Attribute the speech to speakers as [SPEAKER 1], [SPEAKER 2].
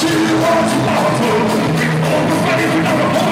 [SPEAKER 1] she. We all the fight in our heart.